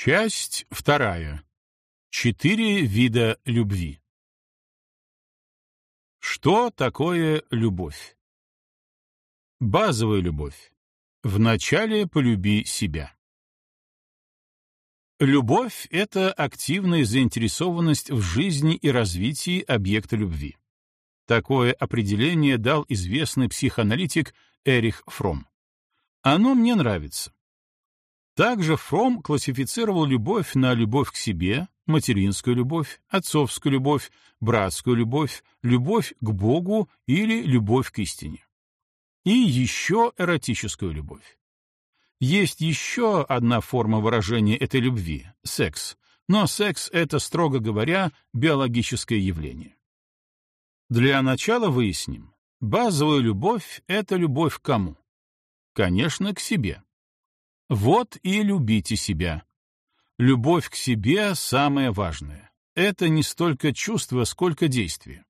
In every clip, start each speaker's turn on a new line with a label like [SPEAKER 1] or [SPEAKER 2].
[SPEAKER 1] Часть вторая. Четыре вида любви. Что такое любовь? Базовая любовь. Вначале полюби себя. Любовь — это активная заинтересованность в жизни и развитии объекта любви. Такое определение дал известный психоаналитик Эрих Фром. Оно мне нравится. Также Фром классифицировал любовь на любовь к себе, материнскую любовь, отцовскую любовь, братскую любовь, любовь к Богу или любовь к истине. И еще эротическую любовь. Есть еще одна форма выражения этой любви — секс. Но секс — это, строго говоря, биологическое явление. Для начала выясним. Базовая любовь — это любовь к кому? Конечно, к себе. Вот и любите себя. Любовь к себе — самое важное. Это не столько чувство, сколько действие.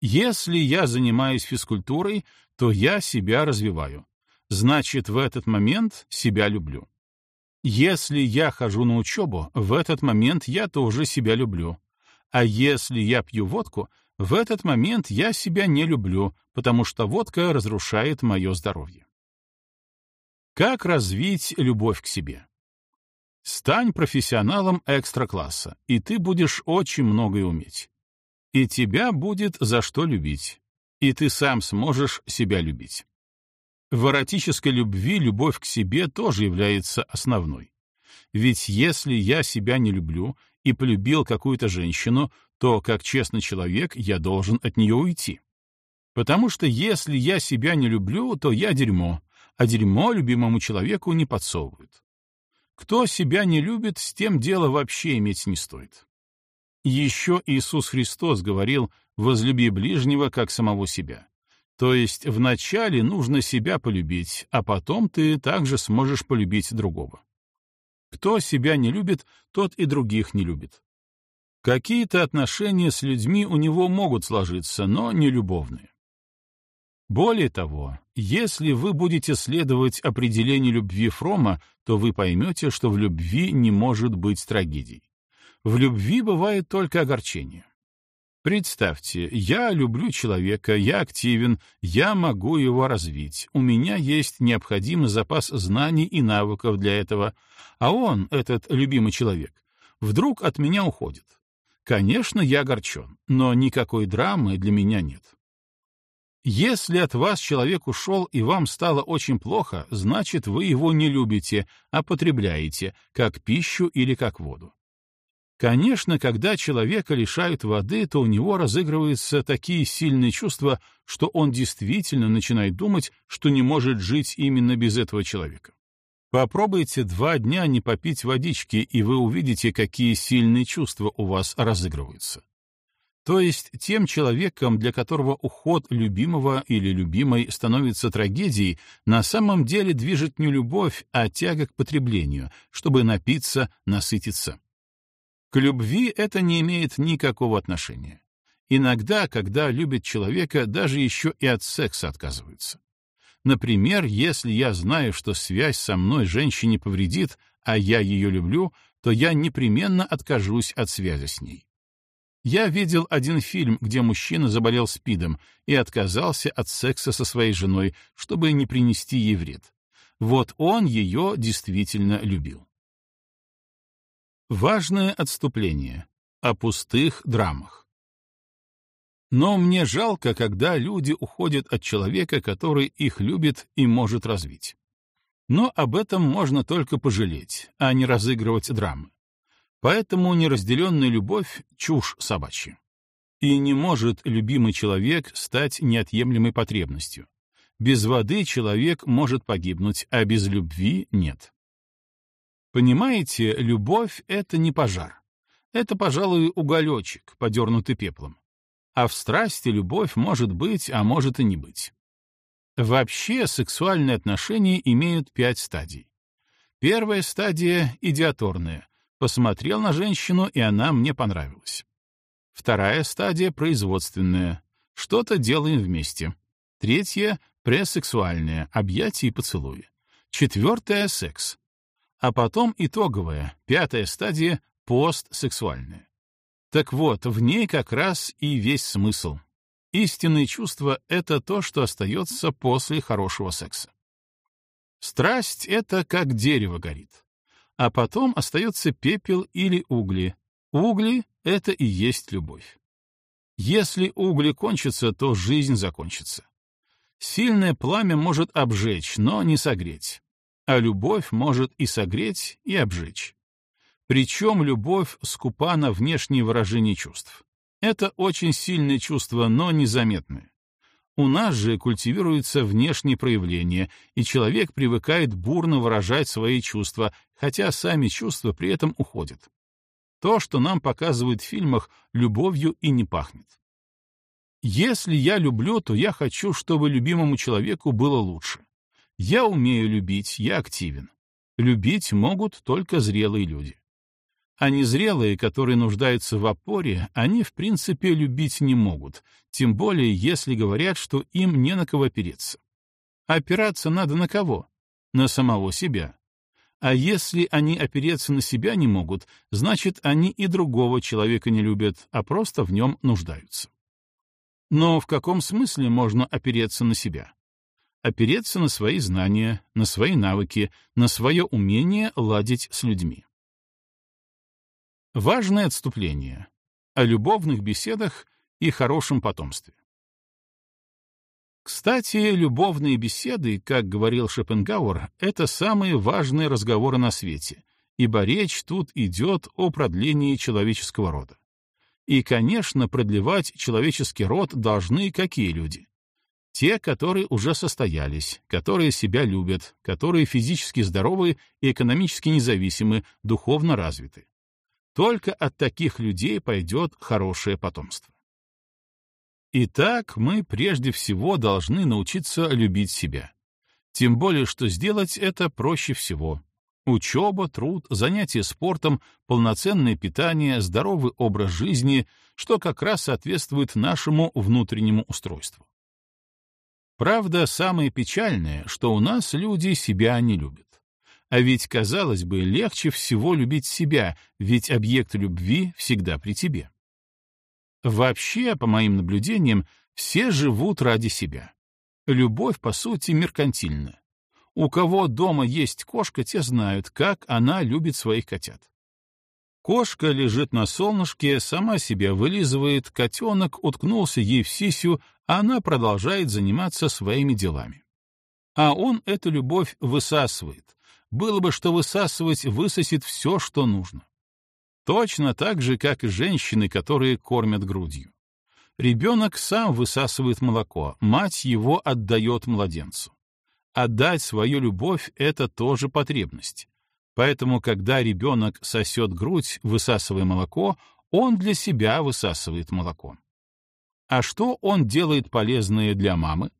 [SPEAKER 1] Если я занимаюсь физкультурой, то я себя развиваю. Значит, в этот момент себя люблю. Если я хожу на учебу, в этот момент я тоже себя люблю. А если я пью водку, в этот момент я себя не люблю, потому что водка разрушает мое здоровье. Как развить любовь к себе? Стань профессионалом экстра-класса, и ты будешь очень многое уметь. И тебя будет за что любить, и ты сам сможешь себя любить. В эротической любви любовь к себе тоже является основной. Ведь если я себя не люблю и полюбил какую-то женщину, то, как честный человек, я должен от нее уйти. Потому что если я себя не люблю, то я дерьмо, а дерьмо любимому человеку не подсовывают. Кто себя не любит, с тем дело вообще иметь не стоит. Еще Иисус Христос говорил «возлюби ближнего, как самого себя». То есть вначале нужно себя полюбить, а потом ты также сможешь полюбить другого. Кто себя не любит, тот и других не любит. Какие-то отношения с людьми у него могут сложиться, но не любовные. Более того, если вы будете следовать определению любви Фрома, то вы поймете, что в любви не может быть трагедий. В любви бывает только огорчение. Представьте, я люблю человека, я активен, я могу его развить, у меня есть необходимый запас знаний и навыков для этого, а он, этот любимый человек, вдруг от меня уходит. Конечно, я огорчен, но никакой драмы для меня нет. Если от вас человек ушел и вам стало очень плохо, значит, вы его не любите, а потребляете, как пищу или как воду. Конечно, когда человека лишают воды, то у него разыгрываются такие сильные чувства, что он действительно начинает думать, что не может жить именно без этого человека. Попробуйте два дня не попить водички, и вы увидите, какие сильные чувства у вас разыгрываются. То есть тем человеком, для которого уход любимого или любимой становится трагедией, на самом деле движет не любовь, а тяга к потреблению, чтобы напиться, насытиться. К любви это не имеет никакого отношения. Иногда, когда любят человека, даже еще и от секса отказываются. Например, если я знаю, что связь со мной женщине повредит, а я ее люблю, то я непременно откажусь от связи с ней. Я видел один фильм, где мужчина заболел СПИДом и отказался от секса со своей женой, чтобы не принести ей вред. Вот он ее действительно любил. Важное отступление о пустых драмах. Но мне жалко, когда люди уходят от человека, который их любит и может развить. Но об этом можно только пожалеть, а не разыгрывать драмы. Поэтому неразделенная любовь — чушь собачья. И не может любимый человек стать неотъемлемой потребностью. Без воды человек может погибнуть, а без любви нет. Понимаете, любовь — это не пожар. Это, пожалуй, уголечек, подернутый пеплом. А в страсти любовь может быть, а может и не быть. Вообще сексуальные отношения имеют пять стадий. Первая стадия — идиаторная, Посмотрел на женщину, и она мне понравилась. Вторая стадия — производственная. Что-то делаем вместе. Третья — пресексуальная, объятия и поцелуи. Четвертая — секс. А потом итоговая, пятая стадия — постсексуальная. Так вот, в ней как раз и весь смысл. Истинные чувства — это то, что остается после хорошего секса. Страсть — это как дерево горит. А потом остается пепел или угли. Угли — это и есть любовь. Если угли кончатся, то жизнь закончится. Сильное пламя может обжечь, но не согреть. А любовь может и согреть, и обжечь. Причем любовь скупа на внешние выражения чувств. Это очень сильное чувство, но незаметное. У нас же культивируются внешние проявления, и человек привыкает бурно выражать свои чувства, хотя сами чувства при этом уходят. То, что нам показывают в фильмах, любовью и не пахнет. Если я люблю, то я хочу, чтобы любимому человеку было лучше. Я умею любить, я активен. Любить могут только зрелые люди. А незрелые, которые нуждаются в опоре, они в принципе любить не могут, тем более если говорят, что им не на кого опереться. Опираться надо на кого? На самого себя. А если они опереться на себя не могут, значит, они и другого человека не любят, а просто в нем нуждаются. Но в каком смысле можно опереться на себя? Опереться на свои знания, на свои навыки, на свое умение ладить с людьми. Важное отступление о любовных беседах и хорошем потомстве. Кстати, любовные беседы, как говорил Шопенгауэр, это самые важные разговоры на свете, ибо речь тут идет о продлении человеческого рода. И, конечно, продлевать человеческий род должны какие люди? Те, которые уже состоялись, которые себя любят, которые физически здоровы и экономически независимы, духовно развиты. Только от таких людей пойдет хорошее потомство. Итак, мы прежде всего должны научиться любить себя. Тем более, что сделать это проще всего. Учеба, труд, занятия спортом, полноценное питание, здоровый образ жизни, что как раз соответствует нашему внутреннему устройству. Правда, самое печальное, что у нас люди себя не любят. А ведь, казалось бы, легче всего любить себя, ведь объект любви всегда при тебе. Вообще, по моим наблюдениям, все живут ради себя. Любовь, по сути, меркантильна. У кого дома есть кошка, те знают, как она любит своих котят. Кошка лежит на солнышке, сама себя вылизывает, котенок уткнулся ей в сисю, а она продолжает заниматься своими делами. А он эту любовь высасывает, было бы что высасывать, высосет все, что нужно. Точно так же, как и женщины, которые кормят грудью. Ребенок сам высасывает молоко, мать его отдает младенцу. Отдать свою любовь — это тоже потребность. Поэтому, когда ребенок сосет грудь, высасывая молоко, он для себя высасывает молоко. А что он делает полезное для мамы?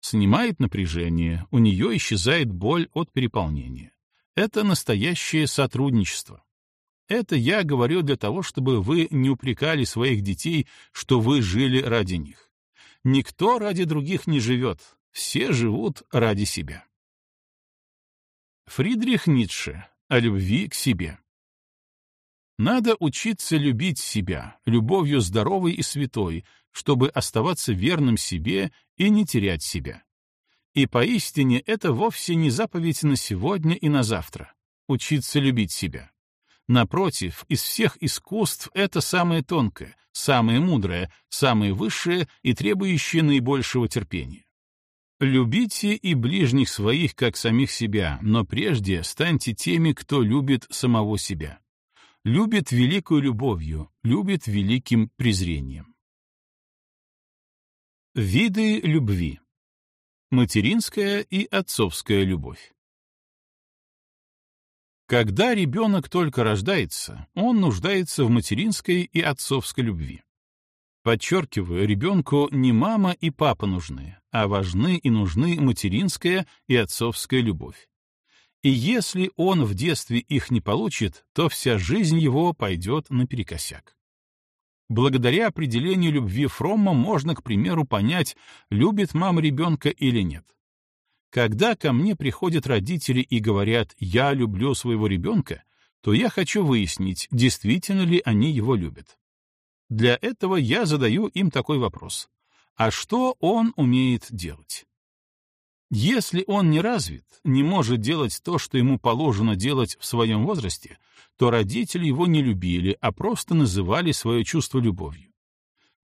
[SPEAKER 1] Снимает напряжение, у нее исчезает боль от переполнения. Это настоящее сотрудничество. Это я говорю для того, чтобы вы не упрекали своих детей, что вы жили ради них. Никто ради других не живет, все живут ради себя. Фридрих Ницше о любви к себе. Надо учиться любить себя, любовью здоровой и святой, чтобы оставаться верным себе и не терять себя. И поистине это вовсе не заповедь на сегодня и на завтра — учиться любить себя. Напротив, из всех искусств это самое тонкое, самое мудрое, самое высшее и требующее наибольшего терпения. Любите и ближних своих, как самих себя, но прежде станьте теми, кто любит самого себя. Любит великую любовью, любит великим презрением. Виды любви. Материнская и отцовская любовь. Когда ребенок только рождается, он нуждается в материнской и отцовской любви. Подчеркиваю, ребенку не мама и папа нужны, а важны и нужны материнская и отцовская любовь. И если он в детстве их не получит, то вся жизнь его пойдет наперекосяк. Благодаря определению любви Фромма можно, к примеру, понять, любит мама ребенка или нет. Когда ко мне приходят родители и говорят «я люблю своего ребенка», то я хочу выяснить, действительно ли они его любят. Для этого я задаю им такой вопрос. А что он умеет делать? Если он не развит, не может делать то, что ему положено делать в своем возрасте, то родители его не любили, а просто называли свое чувство любовью.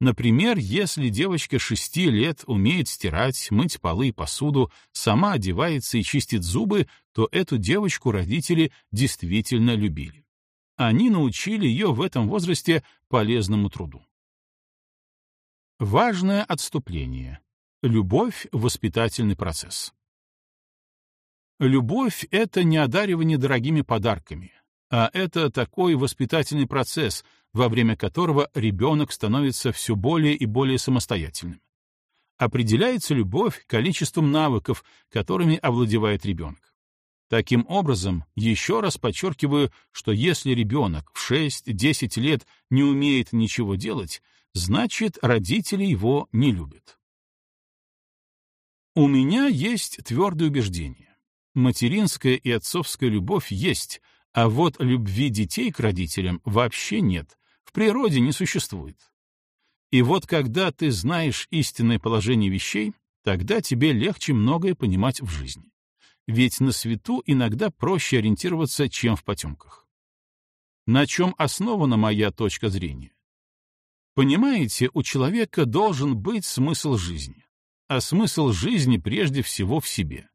[SPEAKER 1] Например, если девочка шести лет умеет стирать, мыть полы и посуду, сама одевается и чистит зубы, то эту девочку родители действительно любили. Они научили ее в этом возрасте полезному труду. Важное отступление. Любовь — воспитательный процесс. Любовь — это не одаривание дорогими подарками, а это такой воспитательный процесс, во время которого ребенок становится все более и более самостоятельным. Определяется любовь количеством навыков, которыми овладевает ребенок. Таким образом, еще раз подчеркиваю, что если ребенок в 6-10 лет не умеет ничего делать, значит, родители его не любят. У меня есть твердое убеждение. Материнская и отцовская любовь есть, а вот любви детей к родителям вообще нет, в природе не существует. И вот когда ты знаешь истинное положение вещей, тогда тебе легче многое понимать в жизни ведь на свету иногда проще ориентироваться, чем в потемках. На чем основана моя точка зрения? Понимаете, у человека должен быть смысл жизни, а смысл жизни прежде всего в себе.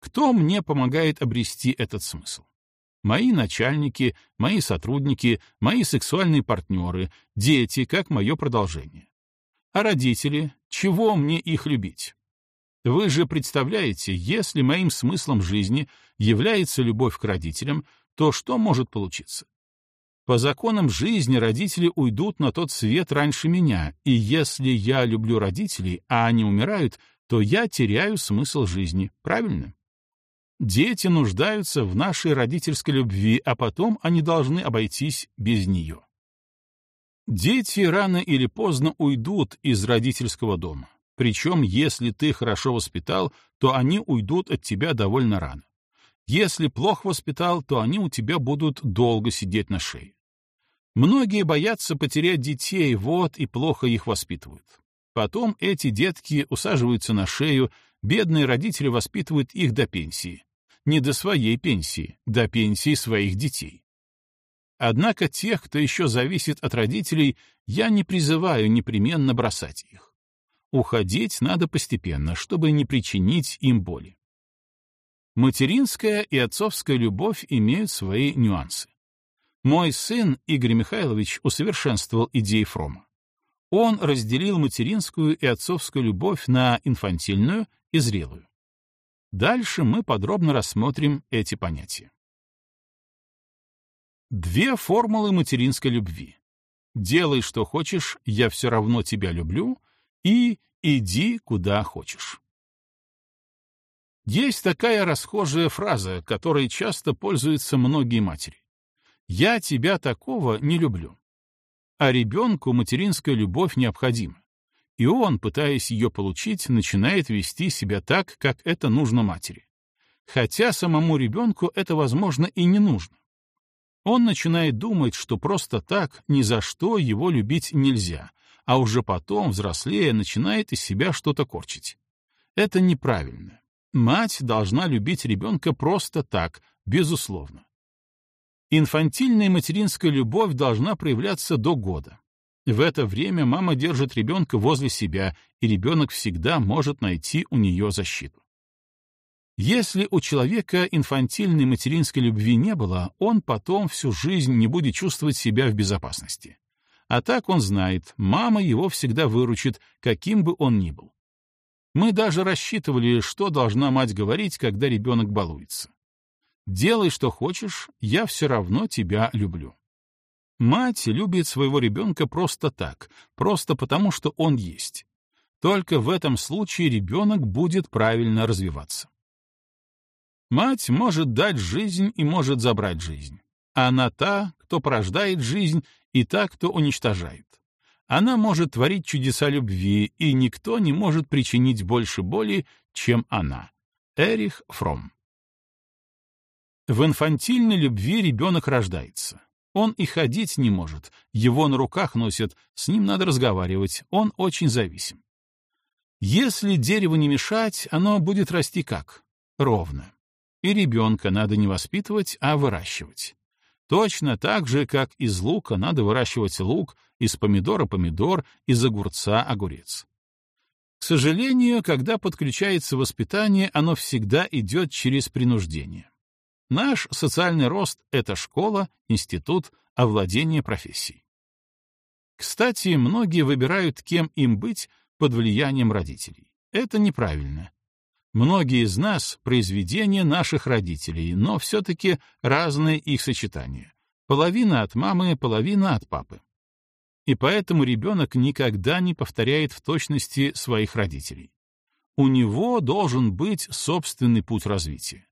[SPEAKER 1] Кто мне помогает обрести этот смысл? Мои начальники, мои сотрудники, мои сексуальные партнеры, дети, как мое продолжение. А родители, чего мне их любить? Вы же представляете, если моим смыслом жизни является любовь к родителям, то что может получиться? По законам жизни родители уйдут на тот свет раньше меня, и если я люблю родителей, а они умирают, то я теряю смысл жизни, правильно? Дети нуждаются в нашей родительской любви, а потом они должны обойтись без нее. Дети рано или поздно уйдут из родительского дома. Причем, если ты хорошо воспитал, то они уйдут от тебя довольно рано. Если плохо воспитал, то они у тебя будут долго сидеть на шее. Многие боятся потерять детей, вот и плохо их воспитывают. Потом эти детки усаживаются на шею, бедные родители воспитывают их до пенсии. Не до своей пенсии, до пенсии своих детей. Однако тех, кто еще зависит от родителей, я не призываю непременно бросать их. Уходить надо постепенно, чтобы не причинить им боли. Материнская и отцовская любовь имеют свои нюансы. Мой сын Игорь Михайлович усовершенствовал идеи Фрома. Он разделил материнскую и отцовскую любовь на инфантильную и зрелую. Дальше мы подробно рассмотрим эти понятия. Две формулы материнской любви. «Делай, что хочешь, я все равно тебя люблю» и «иди куда хочешь». Есть такая расхожая фраза, которой часто пользуются многие матери. «Я тебя такого не люблю». А ребенку материнская любовь необходима. И он, пытаясь ее получить, начинает вести себя так, как это нужно матери. Хотя самому ребенку это, возможно, и не нужно. Он начинает думать, что просто так ни за что его любить нельзя, а уже потом, взрослея, начинает из себя что-то корчить. Это неправильно. Мать должна любить ребенка просто так, безусловно. Инфантильная материнская любовь должна проявляться до года. В это время мама держит ребенка возле себя, и ребенок всегда может найти у нее защиту. Если у человека инфантильной материнской любви не было, он потом всю жизнь не будет чувствовать себя в безопасности. А так он знает, мама его всегда выручит, каким бы он ни был. Мы даже рассчитывали, что должна мать говорить, когда ребенок балуется. «Делай, что хочешь, я все равно тебя люблю». Мать любит своего ребенка просто так, просто потому, что он есть. Только в этом случае ребенок будет правильно развиваться. Мать может дать жизнь и может забрать жизнь. Она та, кто порождает жизнь и та, кто уничтожает. Она может творить чудеса любви, и никто не может причинить больше боли, чем она. Эрих Фром В инфантильной любви ребенок рождается. Он и ходить не может, его на руках носят, с ним надо разговаривать, он очень зависим. Если дерево не мешать, оно будет расти как? Ровно. И ребенка надо не воспитывать, а выращивать. Точно так же, как из лука надо выращивать лук, из помидора помидор, из огурца огурец. К сожалению, когда подключается воспитание, оно всегда идет через принуждение. Наш социальный рост — это школа, институт, овладение профессией. Кстати, многие выбирают, кем им быть под влиянием родителей. Это неправильно. Многие из нас — произведения наших родителей, но все-таки разные их сочетания. Половина от мамы, половина от папы. И поэтому ребенок никогда не повторяет в точности своих родителей. У него должен быть собственный путь развития.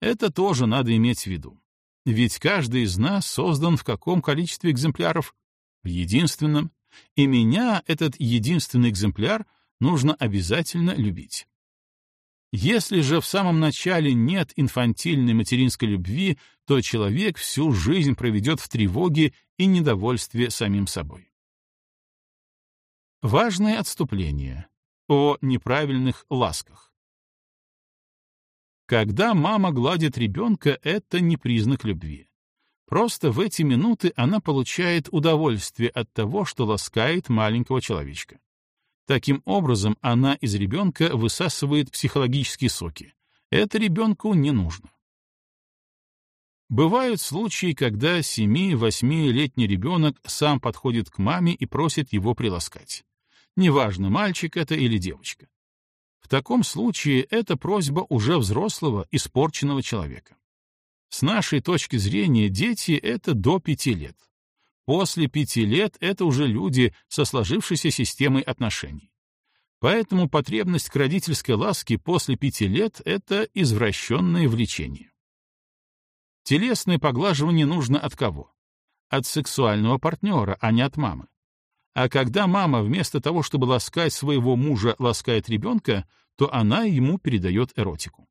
[SPEAKER 1] Это тоже надо иметь в виду. Ведь каждый из нас создан в каком количестве экземпляров? В единственном. И меня, этот единственный экземпляр, нужно обязательно любить. Если же в самом начале нет инфантильной материнской любви, то человек всю жизнь проведет в тревоге и недовольстве самим собой. Важное отступление о неправильных ласках. Когда мама гладит ребенка, это не признак любви. Просто в эти минуты она получает удовольствие от того, что ласкает маленького человечка. Таким образом, она из ребенка высасывает психологические соки. Это ребенку не нужно. Бывают случаи, когда 7-8-летний ребенок сам подходит к маме и просит его приласкать. Неважно, мальчик это или девочка. В таком случае это просьба уже взрослого, испорченного человека. С нашей точки зрения дети — это до пяти лет. После пяти лет это уже люди со сложившейся системой отношений. Поэтому потребность к родительской ласке после пяти лет — это извращенное влечение. Телесное поглаживание нужно от кого? От сексуального партнера, а не от мамы. А когда мама вместо того, чтобы ласкать своего мужа, ласкает ребенка, то она ему передает эротику.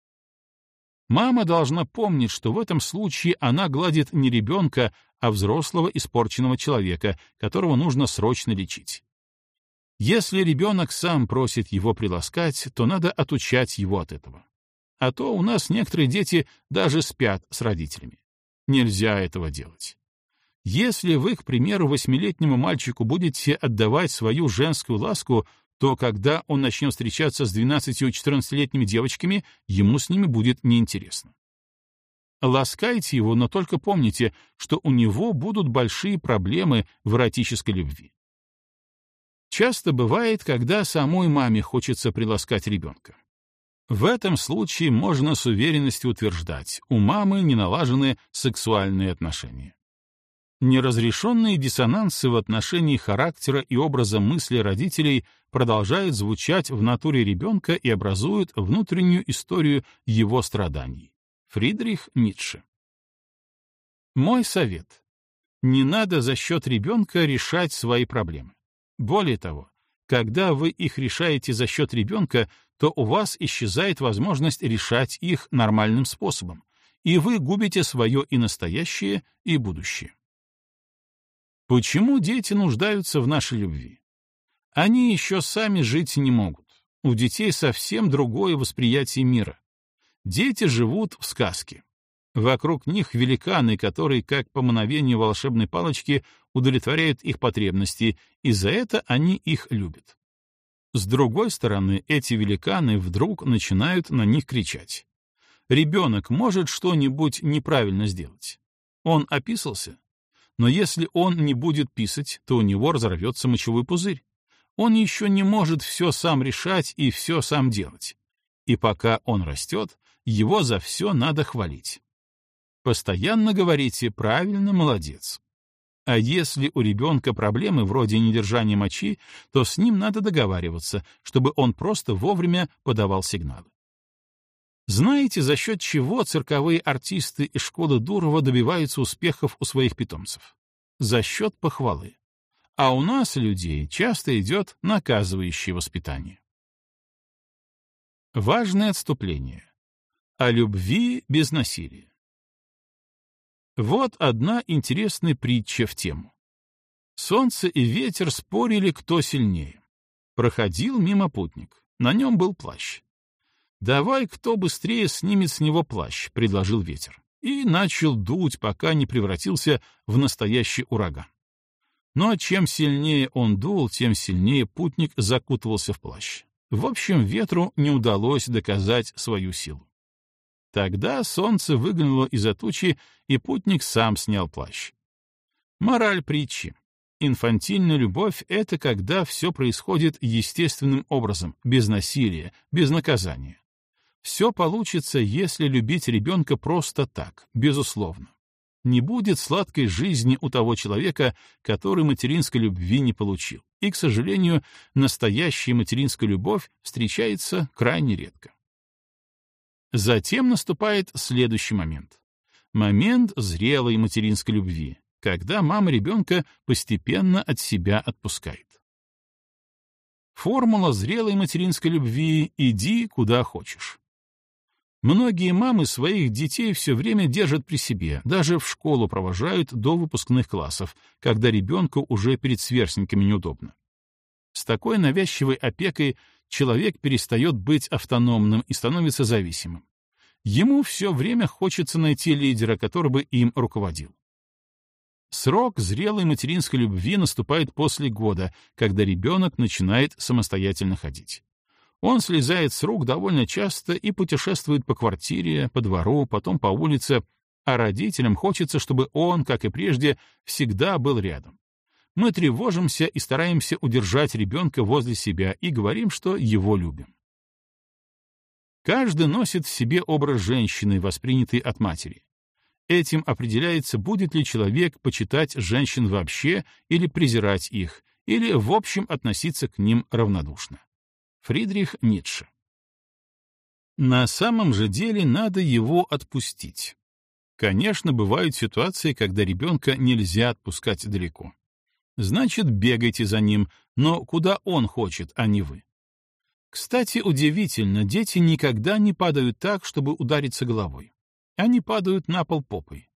[SPEAKER 1] Мама должна помнить, что в этом случае она гладит не ребенка, а взрослого испорченного человека, которого нужно срочно лечить. Если ребенок сам просит его приласкать, то надо отучать его от этого. А то у нас некоторые дети даже спят с родителями. Нельзя этого делать. Если вы, к примеру, восьмилетнему мальчику будете отдавать свою женскую ласку, то когда он начнет встречаться с 12-14-летними девочками, ему с ними будет неинтересно. Ласкайте его, но только помните, что у него будут большие проблемы в эротической любви. Часто бывает, когда самой маме хочется приласкать ребенка. В этом случае можно с уверенностью утверждать, у мамы не налажены сексуальные отношения. Неразрешенные диссонансы в отношении характера и образа мысли родителей продолжают звучать в натуре ребенка и образуют внутреннюю историю его страданий. Фридрих Ницше. Мой совет. Не надо за счет ребенка решать свои проблемы. Более того, когда вы их решаете за счет ребенка, то у вас исчезает возможность решать их нормальным способом, и вы губите свое и настоящее, и будущее. Почему дети нуждаются в нашей любви? Они еще сами жить не могут. У детей совсем другое восприятие мира. Дети живут в сказке. Вокруг них великаны, которые, как по мановению волшебной палочки, удовлетворяют их потребности, и за это они их любят. С другой стороны, эти великаны вдруг начинают на них кричать. Ребенок может что-нибудь неправильно сделать. Он описался, но если он не будет писать, то у него разорвется мочевой пузырь. Он еще не может все сам решать и все сам делать. И пока он растет, его за все надо хвалить. Постоянно говорите «правильно, молодец». А если у ребенка проблемы вроде недержания мочи, то с ним надо договариваться, чтобы он просто вовремя подавал сигналы. Знаете, за счет чего цирковые артисты из школы Дурова добиваются успехов у своих питомцев? За счет похвалы. А у нас, людей, часто идет наказывающее воспитание. Важное отступление. О любви без насилия. Вот одна интересная притча в тему. Солнце и ветер спорили, кто сильнее. Проходил мимо путник. На нем был плащ. «Давай, кто быстрее снимет с него плащ», — предложил ветер. И начал дуть, пока не превратился в настоящий ураган. Но чем сильнее он дул, тем сильнее путник закутывался в плащ. В общем, ветру не удалось доказать свою силу. Тогда солнце выглянуло из-за тучи, и путник сам снял плащ. Мораль притчи. Инфантильная любовь — это когда все происходит естественным образом, без насилия, без наказания. Все получится, если любить ребенка просто так, безусловно. Не будет сладкой жизни у того человека, который материнской любви не получил. И, к сожалению, настоящая материнская любовь встречается крайне редко. Затем наступает следующий момент. Момент зрелой материнской любви, когда мама ребенка постепенно от себя отпускает. Формула зрелой материнской любви «иди куда хочешь». Многие мамы своих детей все время держат при себе, даже в школу провожают до выпускных классов, когда ребенку уже перед сверстниками неудобно. С такой навязчивой опекой человек перестает быть автономным и становится зависимым. Ему все время хочется найти лидера, который бы им руководил. Срок зрелой материнской любви наступает после года, когда ребенок начинает самостоятельно ходить. Он слезает с рук довольно часто и путешествует по квартире, по двору, потом по улице, а родителям хочется, чтобы он, как и прежде, всегда был рядом. Мы тревожимся и стараемся удержать ребенка возле себя и говорим, что его любим. Каждый носит в себе образ женщины, воспринятый от матери. Этим определяется, будет ли человек почитать женщин вообще или презирать их, или в общем относиться к ним равнодушно. Фридрих Ницше. На самом же деле надо его отпустить. Конечно, бывают ситуации, когда ребенка нельзя отпускать далеко. Значит, бегайте за ним, но куда он хочет, а не вы. Кстати, удивительно, дети никогда не падают так, чтобы удариться головой. Они падают на пол попой.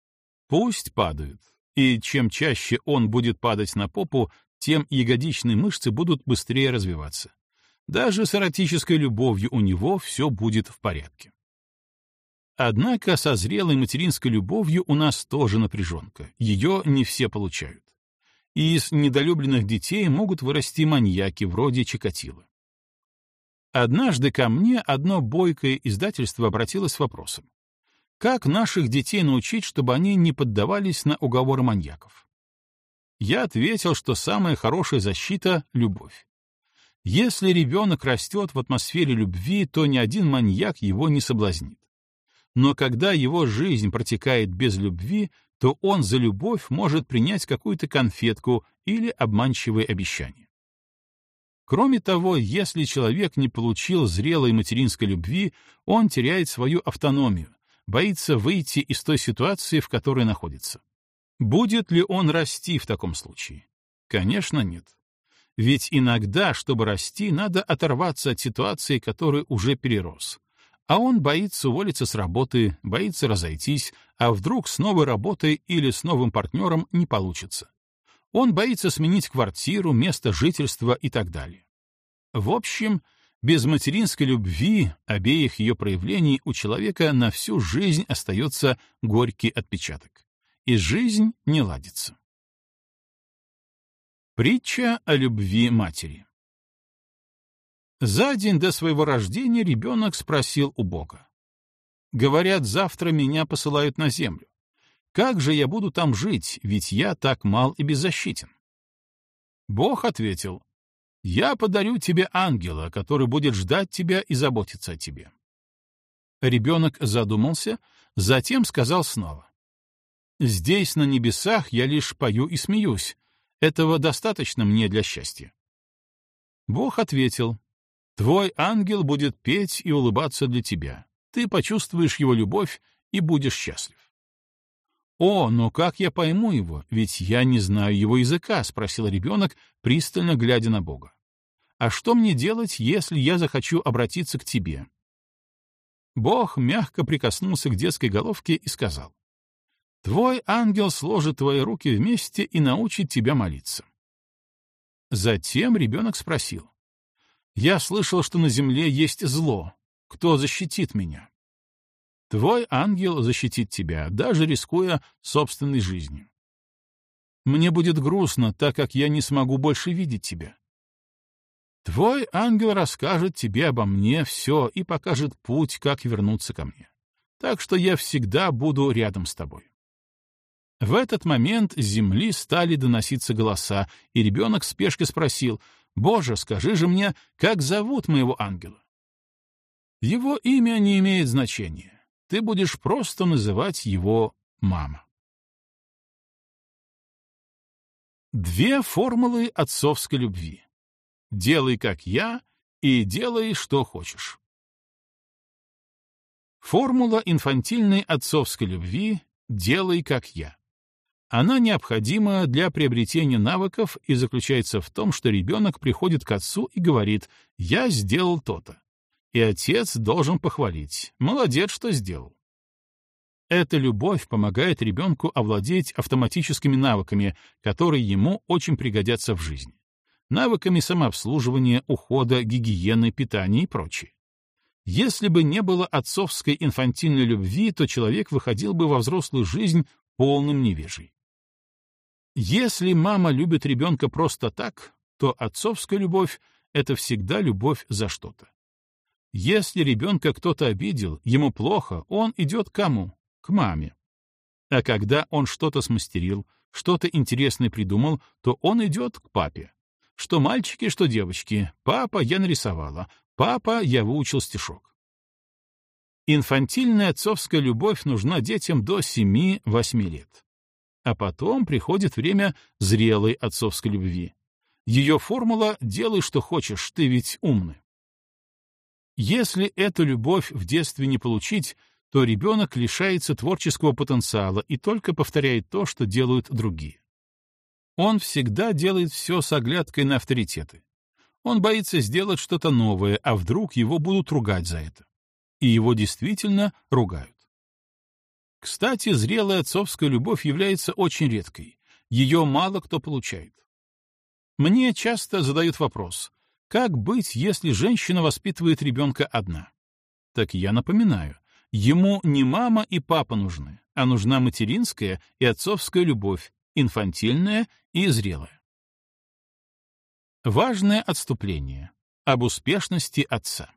[SPEAKER 1] Пусть падают. И чем чаще он будет падать на попу, тем ягодичные мышцы будут быстрее развиваться. Даже с эротической любовью у него все будет в порядке. Однако со зрелой материнской любовью у нас тоже напряженка. Ее не все получают. И из недолюбленных детей могут вырасти маньяки вроде Чикатило. Однажды ко мне одно бойкое издательство обратилось с вопросом. Как наших детей научить, чтобы они не поддавались на уговоры маньяков? Я ответил, что самая хорошая защита — любовь. Если ребенок растет в атмосфере любви, то ни один маньяк его не соблазнит. Но когда его жизнь протекает без любви, то он за любовь может принять какую-то конфетку или обманчивое обещание. Кроме того, если человек не получил зрелой материнской любви, он теряет свою автономию, боится выйти из той ситуации, в которой находится. Будет ли он расти в таком случае? Конечно, нет. Ведь иногда, чтобы расти, надо оторваться от ситуации, которую уже перерос. А он боится уволиться с работы, боится разойтись, а вдруг с новой работой или с новым партнером не получится. Он боится сменить квартиру, место жительства и так далее. В общем, без материнской любви обеих ее проявлений у человека на всю жизнь остается горький отпечаток. И жизнь не ладится. Притча о любви матери. За день до своего рождения ребенок спросил у Бога. «Говорят, завтра меня посылают на землю. Как же я буду там жить, ведь я так мал и беззащитен?» Бог ответил, «Я подарю тебе ангела, который будет ждать тебя и заботиться о тебе». Ребенок задумался, затем сказал снова, «Здесь, на небесах, я лишь пою и смеюсь, этого достаточно мне для счастья. Бог ответил, «Твой ангел будет петь и улыбаться для тебя. Ты почувствуешь его любовь и будешь счастлив». «О, но как я пойму его? Ведь я не знаю его языка», — спросил ребенок, пристально глядя на Бога. «А что мне делать, если я захочу обратиться к тебе?» Бог мягко прикоснулся к детской головке и сказал, «Твой ангел сложит твои руки вместе и научит тебя молиться». Затем ребенок спросил, «Я слышал, что на земле есть зло. Кто защитит меня?» Твой ангел защитит тебя, даже рискуя собственной жизнью. Мне будет грустно, так как я не смогу больше видеть тебя. Твой ангел расскажет тебе обо мне все и покажет путь, как вернуться ко мне. Так что я всегда буду рядом с тобой. В этот момент с земли стали доноситься голоса, и ребенок в спешке спросил, «Боже, скажи же мне, как зовут моего ангела?» Его имя не имеет значения. Ты будешь просто называть его мама. Две формулы отцовской любви. Делай, как я, и делай, что хочешь. Формула инфантильной отцовской любви «делай, как я». Она необходима для приобретения навыков и заключается в том, что ребенок приходит к отцу и говорит «я сделал то-то». И отец должен похвалить «молодец, что сделал». Эта любовь помогает ребенку овладеть автоматическими навыками, которые ему очень пригодятся в жизни. Навыками самообслуживания, ухода, гигиены, питания и прочее. Если бы не было отцовской инфантильной любви, то человек выходил бы во взрослую жизнь полным невежей. Если мама любит ребенка просто так, то отцовская любовь — это всегда любовь за что-то. Если ребенка кто-то обидел, ему плохо, он идет к кому? к маме. А когда он что-то смастерил, что-то интересное придумал, то он идет к папе. Что мальчики, что девочки. Папа, я нарисовала. Папа, я выучил стишок. Инфантильная отцовская любовь нужна детям до 7-8 лет. А потом приходит время зрелой отцовской любви. Ее формула «делай, что хочешь, ты ведь умный». Если эту любовь в детстве не получить, то ребенок лишается творческого потенциала и только повторяет то, что делают другие. Он всегда делает все с оглядкой на авторитеты. Он боится сделать что-то новое, а вдруг его будут ругать за это. И его действительно ругают. Кстати, зрелая отцовская любовь является очень редкой. Ее мало кто получает. Мне часто задают вопрос, как быть, если женщина воспитывает ребенка одна? Так я напоминаю, Ему не мама и папа нужны, а нужна материнская и отцовская любовь, инфантильная и зрелая. Важное отступление об успешности отца.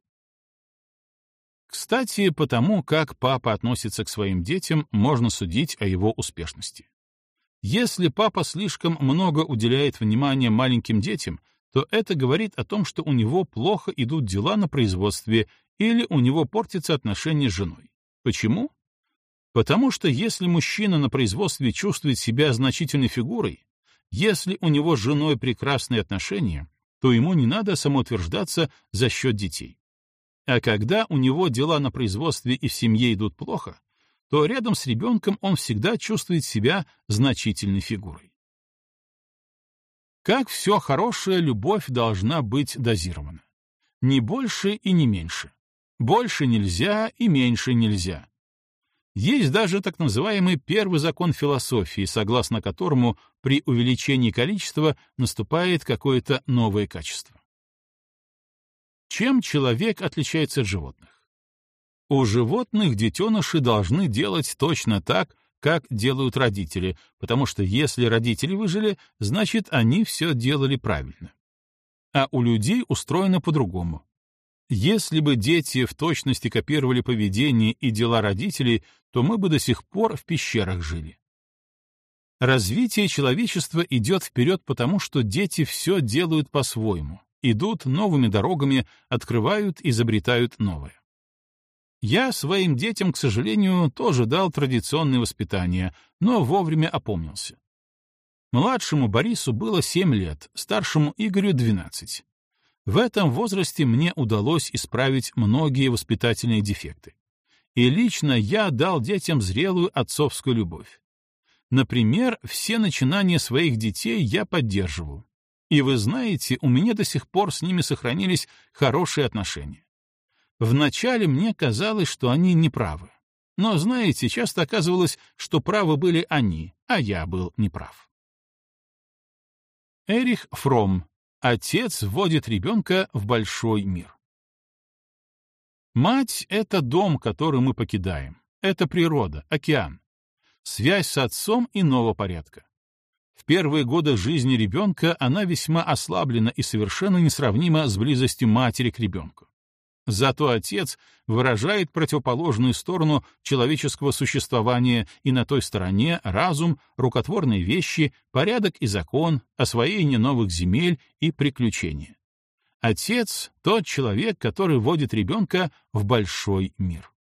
[SPEAKER 1] Кстати, по тому, как папа относится к своим детям, можно судить о его успешности. Если папа слишком много уделяет внимания маленьким детям, то это говорит о том, что у него плохо идут дела на производстве или у него портятся отношения с женой. Почему? Потому что если мужчина на производстве чувствует себя значительной фигурой, если у него с женой прекрасные отношения, то ему не надо самоутверждаться за счет детей. А когда у него дела на производстве и в семье идут плохо, то рядом с ребенком он всегда чувствует себя значительной фигурой. Как все хорошее, любовь должна быть дозирована. Не больше и не меньше. Больше нельзя и меньше нельзя. Есть даже так называемый первый закон философии, согласно которому при увеличении количества наступает какое-то новое качество. Чем человек отличается от животных? У животных детеныши должны делать точно так, как делают родители, потому что если родители выжили, значит, они все делали правильно. А у людей устроено по-другому. Если бы дети в точности копировали поведение и дела родителей, то мы бы до сих пор в пещерах жили. Развитие человечества идет вперед потому, что дети все делают по-своему, идут новыми дорогами, открывают, изобретают новое. Я своим детям, к сожалению, тоже дал традиционное воспитание, но вовремя опомнился. Младшему Борису было 7 лет, старшему Игорю — 12. В этом возрасте мне удалось исправить многие воспитательные дефекты. И лично я дал детям зрелую отцовскую любовь. Например, все начинания своих детей я поддерживал. И вы знаете, у меня до сих пор с ними сохранились хорошие отношения. Вначале мне казалось, что они неправы. Но, знаете, часто оказывалось, что правы были они, а я был неправ. Эрих Фром. Отец вводит ребенка в большой мир. Мать — это дом, который мы покидаем. Это природа, океан. Связь с отцом иного порядка. В первые годы жизни ребенка она весьма ослаблена и совершенно несравнима с близостью матери к ребенку. Зато отец выражает противоположную сторону человеческого существования и на той стороне разум, рукотворные вещи, порядок и закон, освоение новых земель и приключения. Отец — тот человек, который вводит ребенка в большой мир.